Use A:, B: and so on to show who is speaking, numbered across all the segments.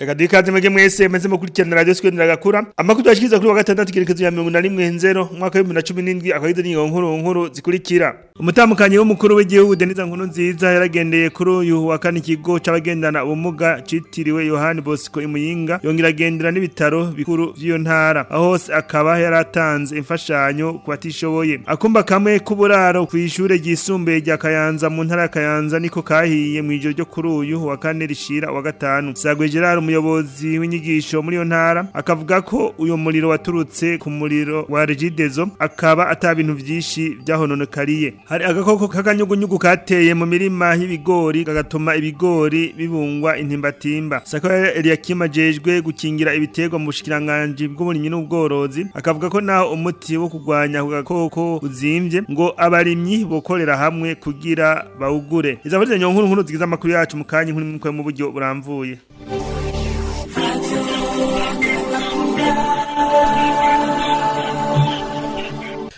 A: reka duhe ikaze mwebwe mwese meze mukurikirana radiyo sikwini ragakura amakuru twashyikiriza kuri wa gatandatu igerekezo ya mirongo na rimwe nzero umwaka w'ibihumbi na cumi n'indwi akagizwe n'ingingo nkuru nkuru zikurikira umutambukanyi w'umukuru w'igihugu deniza nkuru nziza yaragendeye kuri uyu wa kane ikigo cy'abagendana ubumuga cyitiriwe yohani bosco imuyinga yongera agendera n'ibitaro bikuru by'iyo ntara aho hose akaba yaratanze imfashanyo ku batishoboye akumba kamwe k'uburaro ku ishuri ryisumbuye rya kayanza mu ntara ya kayanza niko kahiye mu ijoro ryo kuri uyu wa kane rishira wa gatanu sagwe gerard umuyobozi w'inyigisho muri iyo ntara akavuga ko uyu muriro waturutse ku muriro wa regidezo akaba ata bintu byinshi byahononekariye hari agakoko k'akanyugunyugu kateye mu mirima y'ibigori kagatuma ibigori bibungwa intimbatimba sakora Eliakim ajejwe gukingira ibiterwa mu bushikiranganje bw'uburimyi n'ubworozi akavuga ko naho umuti wo kurwanya ako gakoko uzimbye ngo abarimyi bokorera hamwe kugira bawugure izaburize nyonkuru nkuru zigize amakuru yacu mu kanya nkuri mu buryo buramvuye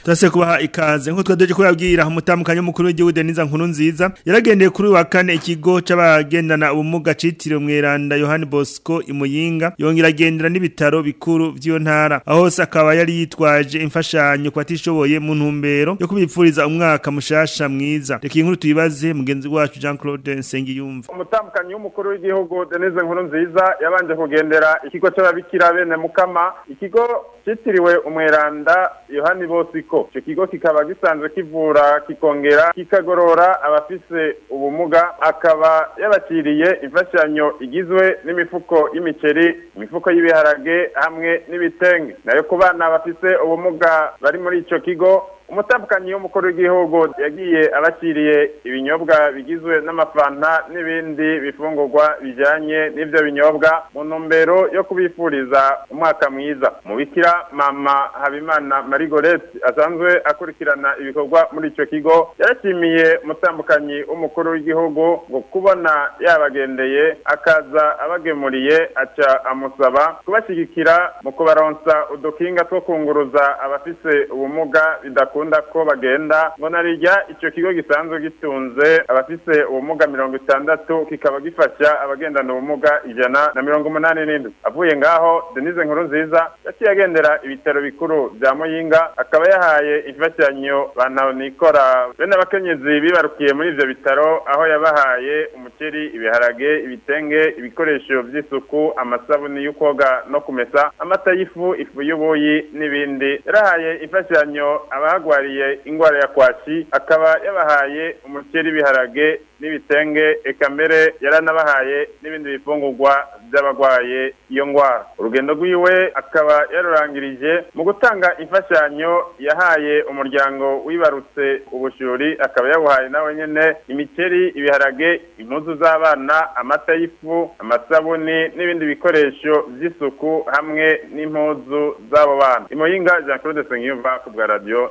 A: turase kubaha ikaze nk'utwo doje kuyabwira umutandukanye w'umukuru w'igihugu Denise Nkuru nziza yaragendeye kuri wa kane ikigo c'abagendana ubumuga citiriwe mweranda Yohani Bosco imuyinga yongera agendera n'ibitaro bikuru by'iyo ntara aho akaba yari yitwaje imfashanyo ku batishoboye mu ntumbero yo kubipfuriza umwaka mushasha mwiza reka inkuru tuyibaze mugenzi wacu Jean Claude Nsengiyumva
B: umutandukanye w'umukuru w'igihugu Denise Nkuru nziza yabanje kugendera ikigo c'ababikira bene mukama ikigo citiriwe umweranda Yohani Bosco kigo icyo kigo kikaba gisanzwe kivura kikongera kikagorora abafise ubumuga akaba yabakiriye imfashanyo igizwe n'imifuko y'imiceri imifuko y'ibiharage hamwe n'ibitenge nayo ku bana bafise ubumuga bari muri icyo kigo umutambukanyi w'umukuru w'igihugu yagiye abakiriye ibinyobwa bigizwe n'amafanta n'ibindi bifungurwa bijyanye n'ibyo binyobwa mu ntumbero yo kubifuriza umwaka mwiza mubikira mama habimana marigorete asanzwe akurikirana ibikorwa muri icyo kigo yashimiye umutambukanyi w'umukuru w'igihugu ngo kubona yabagendeye akaza abagemuriye aca amusaba kubashyigikira mu kubaronsa udukinga two kunguruza abafise ubumuga bidakora bakunda ko bagenda ngonarijya icyo kigo gisanzwe gitunze abafite ubumuga mirongo itandatu kikaba gifasha abagendana ubumuga ijana na mirongo umunani n'indwi avuye ngaho denise nkuru nziza yaciye agendera ibitaro bikuru bya muyinga akaba yahaye imfashanyo bantaho nikora bene abakenyezi bibarukiye muri ibyo bitaro aho yabahaye umuceri ibiharage ibitenge ibikoresho by'isuku amasabuni yo koga no kumesa amata y'ifu ifu y'ubuyi n'ibindi yarahaye imfashanyo abahagana barwariye indwara ya kwasi akaba yabahaye umuceri biharage n'ibitenge eka mbere yaranabahaye n'ibindi bifungurwa by'abarwaye iyo ndwara urugendo rwiwe akaba yarurangirije mu gutanga imfashanyo yahaye umuryango wibarutse ubushyuri akaba yawuhaye nawe nyine imiceri ibiharage impuzu z'abana amata y'ifu amasabuni n'ibindi bikoresho by'isuku hamwe n'impuzu z'abo bana imoyinga jean claude senyumva ku bwa
A: radiyo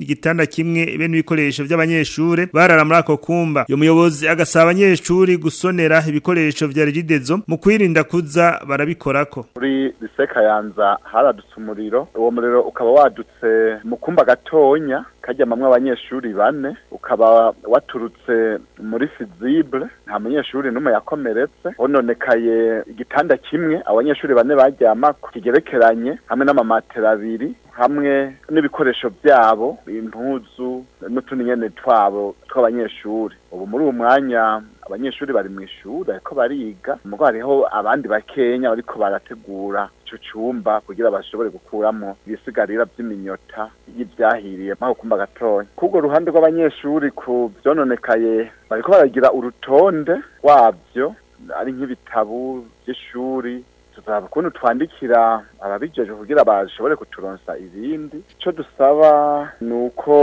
A: igitanda kimwe bene ibikoresho by'abanyeshure barara muri ako kumba uyu muyobozi agasaba abanyeshuri gusonera ibikoresho vya Regidezo mu kwirinda kuza barabikorako
C: kuri Kayanza haradutse umuriro uwo muriro ukaba wadutse mu kumba gatonya mamwe abanyeshuri bane ukaba waturutse muri fizibure nta munyeshuri n'umwe yakomeretse hononekaye igitanda kimwe abanyeshuri bane baryamako kigerekeranye hamwe n'amamatera abiri hamwe n'ibikoresho byabo impuzu n'utundi nyene twabo tw'abanyeshuri ubu muri uwo mwanya abanyeshuri bari mu ishuri ariko bariga mugo hariho abandi bakenya bariko barategura ico cumba kugira bashobore gukuramo ibisigarira by’iminyota y'ivyahiriye maho kumba gatonya kugo ruhande rw'abanyeshuri ku vyononekaye bariko baragira urutonde wabyo ari nk'ibitabu by’ishuri tuzaba ukuntu twandikira ababijeje kugira bashobore kuturonsa ibindi icyo dusaba ni uko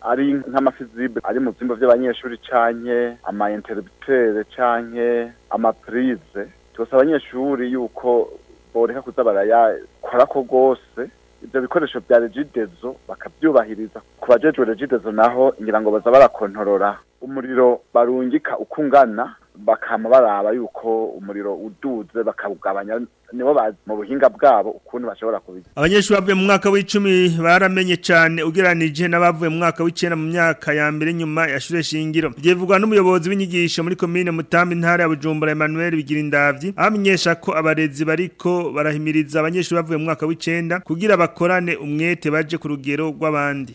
C: ari nk'amafizibe ari mu vyumba vy'abanyeshuri canke ama interrupteur canke ama prise tugasaba abanyeshuri yuko boreka kuza barayakorako rwose ibyo bikoresho bya regidezo bakabyubahiriza ku bajejwe regidezo naho ngira ngo baza barakontorora umuriro barungika ukungana bakama baraba yuko umuriro uduze bakawugabanya nibo mu buhinga bwabo ukundi bashobora kubigira
A: abanyeshuri bavuye mu mwaka w'icumi baramenye cyane ugereranije n'abavuye mu mwaka w'icyenda mu myaka ya mbere nyuma ya shure shingiro byivugwa n'umuyobozi w'inyigisho muri komine mutambi intara ya bujumbura emmanuel bigira indavyi amenyesha ko abarezi bariko barahimiriza abanyeshuri bavuye mu mwaka w'icenda kugira bakorane umwete baje ku rugero rw'abandi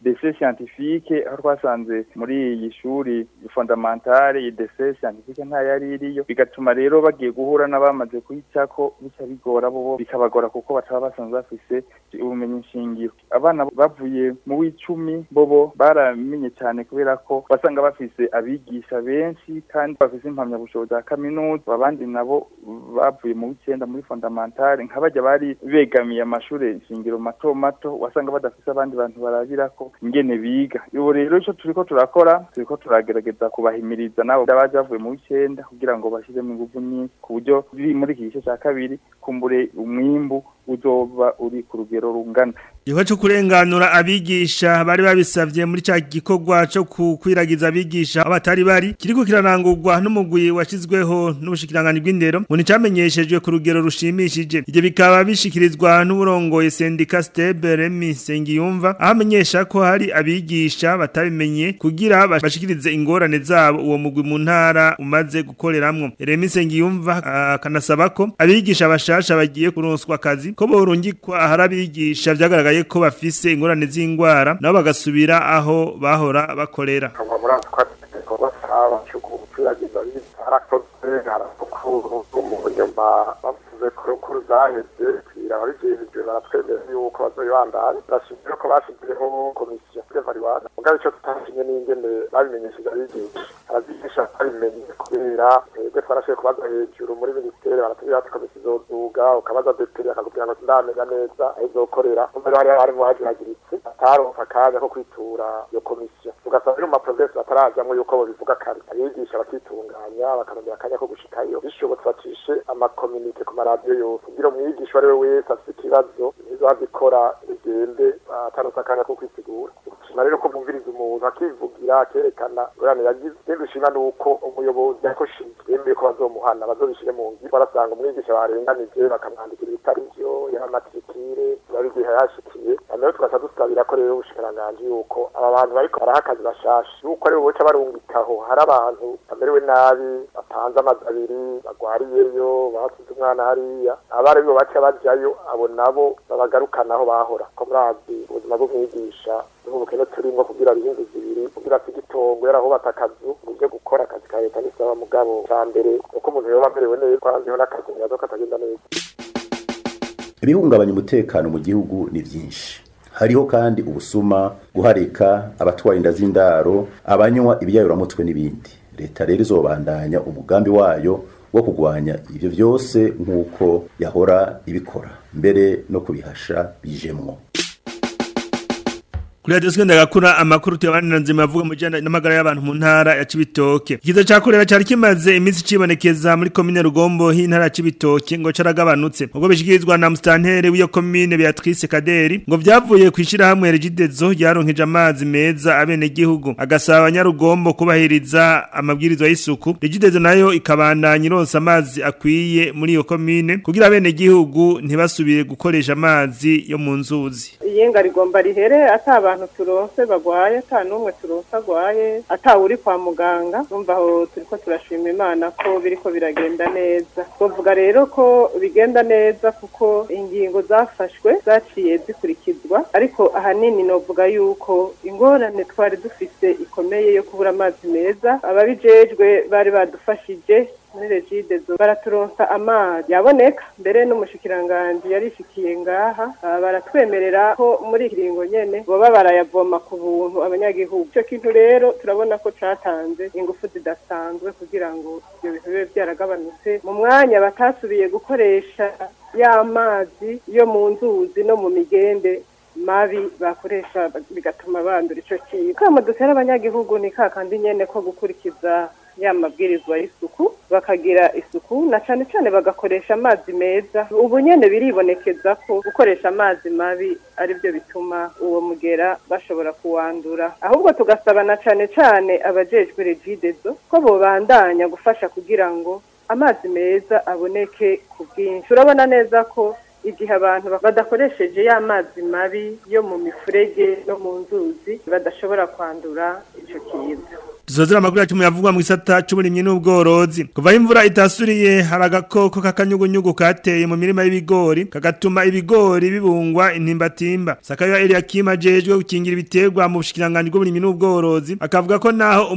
D: dese siyantifike aho twasanze muri iyi shuri fondamentale idese scientifique nta yari iriyo bigatuma rero bagiye guhura n'abamaze kuyicako bica bigora bo bikabagora kuko bataba basanzwe bafise ubumenyi nshingiro abana bavuye mu w'icumi bobo baramenye cyane kubera ko basanga bafise abigisha benshi kandi bafise impamyabushobozi za kaminuza abandi nabo bavuye mu w'icenda muri fondamentale nka bari begamiye amashuri shingiro mato mato wasanga badafise abandi bantu ko ingene biga ubu rero rero icyo turakora turi turagerageza kubahimiriza nabo baba bavuye mu w'icyenda kugira ngo bashyiremo ingufu nyinshi ku buryo muri iki gice cya kabiri kumbure umwimbu uzoba uri ku rugero rungana
A: igikorwa cyo kurenganura abigisha bari babisabye muri cya gikorwa cyo kukwiragiza abigisha abatari bari kiriko kiranangurwa n'umugwi washyizweho n'ubushikiranganji bw'indero ngo nticyamenyeshejwe ku rugero rushimishije ibyo bikaba bishikirizwa n'uburongoye sendika stebe remi sengiyumva aho amenyesha ko hari abigisha batabimenye kugira bashikirize ingorane zabo uwo mugwi mu ntara umaze gukoreramo remi sengiyumva akanasaba ko abigisha bashasha bagiye kuronswa akazi ko burungi hari abigisha byagaragaye ko bafise ingorane z’ingwara nabo bagasubira aho bahora bakorera
E: zaheze kugira ababijejwe baratwemera yuko bazoyibandanya bashimye ko bashyizeho komisiyo kuri evaluwasi mugabo icyo tutakimenye n'ingene babimenyesheje abigisha abigisha babimenye batera twebwe twarashoboye kubaza hejuru muri minisiteri baratubwira tukamesa izoduga ukabaza deputeri akakubwira ngo sinamenya neza e h o izokorera n u m e r e hari harimo hagiragiritse ataronka akanya ko kwitura iyo komisiyo ugasanga b e r i mu maprogresi batarajyamo yuko babivuga kare abigisha bakitunganya bakarondera akanya ko gushikayo bishobotse bacishe amakomunike ku maradiyo yose kugira umwigisha u e o ari we wese afite ikibazo nizo hazikora bigende ataronse akanya ko kwitegura ndashima rero ko mwumviriza umuntu akivugira akerekana urane yagize ikindi ushima ni uko umuyobozi yakoshinzwe yemeye ko bazomuhana bazobishire mu ngiro barasanga umwigisha barenganije bakamwandikira ibitari vyo y'amatirikire babigihe yashikiye rero tugasa dusabira ko rero ubushikiranganji yuko aba bantu bariko barahakazi bashasha yuko aribo boca barungikaho hari abantu bamerewe nabi bapanze amazu abiri bagwariyeyo basize umwana hariya abaribo baca bajayo abo nabo aho bahora ko murazi ubuzima bw'umwigisha n'ubukene turimo kugira ibindi zibiri kugira se igitongo yarahubaka akazu uje gukora akazi ka leta n'isaba mugabo ca mbere uko umuntu yoba amerewe neza kwanzeho n'akazi nyazo katagenda neza
F: ibihungabanya umutekano mu gihugu ni byinshi hariho kandi ubusuma guharika abatwara inda z'indaro abanywa ibiyayuramutwe n'ibindi leta rero izobandanya umugambi wayo wo kurwanya ibyo byose nk'uko yahora ibikora mbere no kubihasha bijemwo
A: kuri radio zigenda gakura amakuru tuyabanira nzima avuga mu jana n'amagara y'abantu mu ntara ya Cibitoke ikiza cyakorera cyari kimaze iminsi cibonekeza muri Komine Rugombo h'intara ya Cibitoke ngo caragabanutse ubwo bishikirizwa na Mustantere w'iyo commune Beatrice Kaderi ngo byavuye ku hamwe Regidezo yaronkeje amazi meza abene gihugu agasaba abanyarugombo kubahiriza amabwirizo y'isuku Regidezo nayo ikabandanya ironsa amazi akwiye muri iyo commune kugira abene gihugu ntibasubire gukoresha amazi yo mu nzuzi
G: nga rigomba rihere ataba abantu turonse bagwaye ata n'umwe turonse agwaye atawe uri kwa muganga urumva aho turi ko turashima imana ko biri ko biragenda neza twavuga rero ko bigenda neza kuko ingingo zafashwe zaciye zikurikizwa ariko ahanini novuga yuko ingorane twari dufite ikomeye yo kubura amazi meza ababijejwe bari badufashije muri regide baraturonsa amazi yaboneka mbere n'umushikiranganji yarishikiye ngaha ah, baratwemerera ko muri kiringo nyene boba barayavoma ku buntu abanyagihugu ico kintu rero turabona ko catanze ingufu zidasanzwe kugira ngo ibyo bintu bibe byaragabanutse mu mwanya batasubiye gukoresha y'amazi yo mu nzuzi no mu migende mabi bakoresha bigatuma bandura ico kintu kama dutera abanyagihugu ni kakandi nyene ko gukurikiza ya mabwirizwa y'isuku bakagira isuku na cyane cyane bagakoresha amazi meza ubu nyine biribonekeza ko gukoresha amazi mabi ari aribyo bituma uwo mugera bashobora kuwandura ahubwo tugasaba na cyane cyane abajejwe regidezo ko bobandanya gufasha kugira ngo amazi meza aboneke ku bwinshi urabona neza ko igihe abantu badakoresheje ya mazi mabi yo mu mifurege no mu nzuzi badashobora kwandura icyo kiza
A: dusozera amakuru yacu muyavugwa mu gisata cy'uburimyi n'ubworozi kuva imvura itasuriye hari agakoko k'akanyugunyugu kateye mu mirima y'ibigori kagatuma ibigori bibungwa intimbatimba sakayo Eliakim ajejwe gukingira ibiterwa mu bushikiranganje bw'uburimyi n'ubworozi akavuga ko naho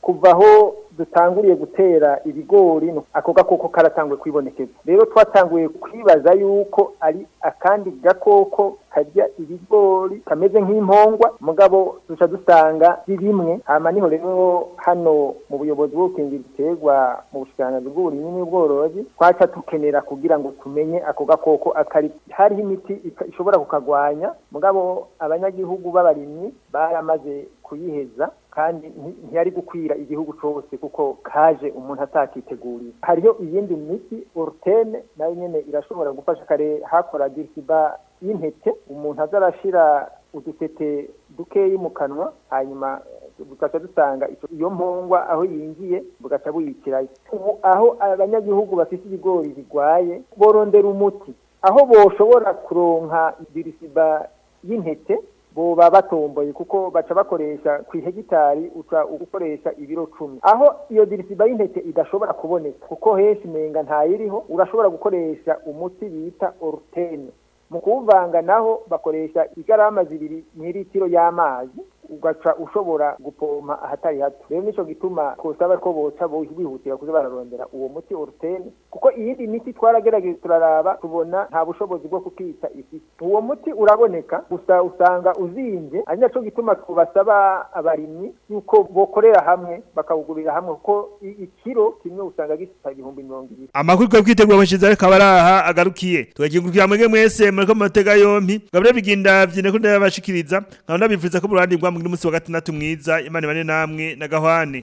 H: Kuvaho dutanguriye gutera ibigori ako koko karatanguye kwibonekeza rero twatanguye kwibaza yuko ari akandi gakoko karya ibigori kameze nk'impongwa mugabo duca dusanga bimwe hama niho rero hano mu buyobozi bwo gukingira ibiterwa mu bushikiranganji bw'uburimyi n'ubworozi twaca tukenera kugira ngo tumenye ako gakoko akari hariho imiti ishobora kukagwanya mugabo abanyagihugu b'abarimyi baramaze kuyiheza kandi ntiyari gukwira igihugu cyose kuko kaje umuntu atakiteguriye hariyo iyindi miti orutene nayo nyine irashobora gufasha kare hakora gisiba y'intete umuntu azarashira udutete dukeyi mu kanwa hanyuma bugaca dusanga iyo mpongwa aho yinjiye bugaca buyicirayo ubu aho abanyagihugu bafite ibigori birwaye borondera umuti aho boshobora kuronka dirisiba y'intete boba batomboye kuko baca bakoresha ku hegitari uca ukoresha ibiro cumi aho iyo dirisiba y'intete idashobora kuboneka kuko henshi menga ntayiriho urashobora gukoresha umuti bita orutene mu kuwuvanga naho bakoresha igarama zibiri n'iritiro y'amazi ugaca ushobora gupompa ahatari hato rero nicyo gituma kusaba ko boca bihutira kuza bararondera uwo muti orutene kuko iyindi miti twaragerageje turaraba tubona nta bushobozi bwo kukica ifite uwo muti uraboneka gusa usanga uzinze ari nacyo gituma tubasaba abarimyi yuko bokorera hamwe bakawugurira hamwe kuko ikiro kimwe usanga gifite ibihumbi mirongo ibiri
A: amakuru twari kwitegura abashyitsi ariko abari aha agarukiye tugakingurira mwese muri ko mu matega yombi gabure bigenda byine ko ndabashikiriza nkaba ndabifuriza ko burandi bwa muri munsi wa gatandatu mwiza imana ibane namwe na gahwane